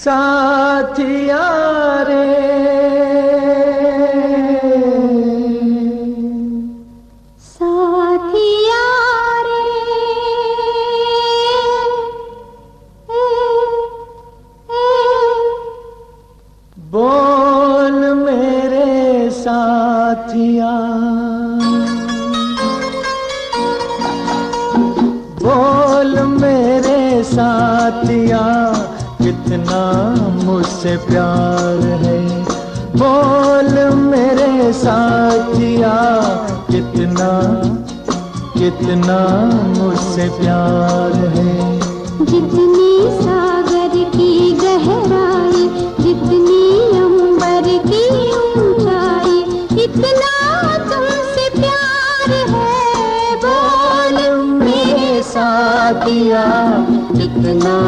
साथिया रे साथिया रे ए, ए, बोल मेरे साथिया। बोल मेरे साथिया। कितना मुझसे प्यार है। बोल मेरे साथिया कितना कितना मुझसे प्यार है। जितनी सागर की गहराई जितनी अंबर की ऊंचाई इतना तुमसे प्यार है। बोल मेरे साथिया कितना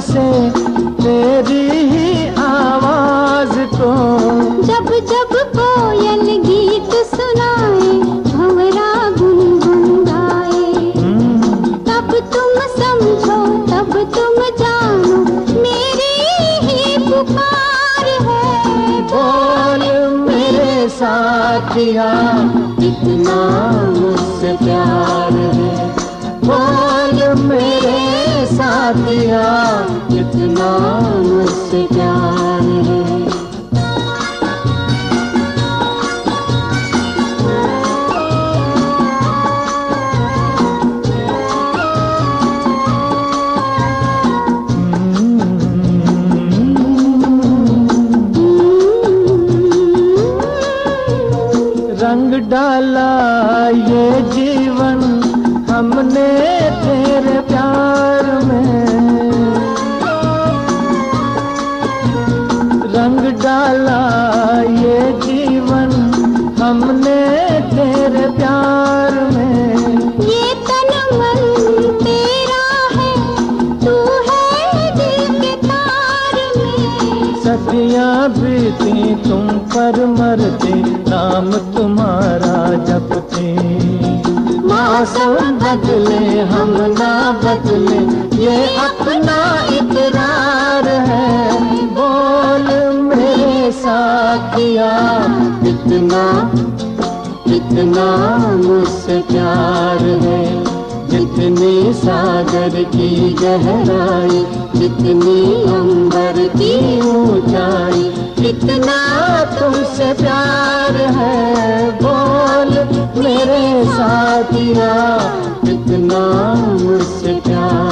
से तेरी ही आवाज़ को। जब जब साथिया कितना मुझसे प्यार है। मेरे साथिया कितना मुझसे प्यार डाला ये जीवन सदियाँ बीती तुम पर मरते, नाम तुम्हारा जपते। मौसम बदले, हम ना बदले, ये अपना इकरार है। बोल मेरे साथिया कितना कितना मुझसे प्यार है। जितनी सागर की गहराई जितनी अंबर की ऊंचाई, कितना तुमसे प्यार है, बोल मेरे साथिया कितना मुझसे प्यार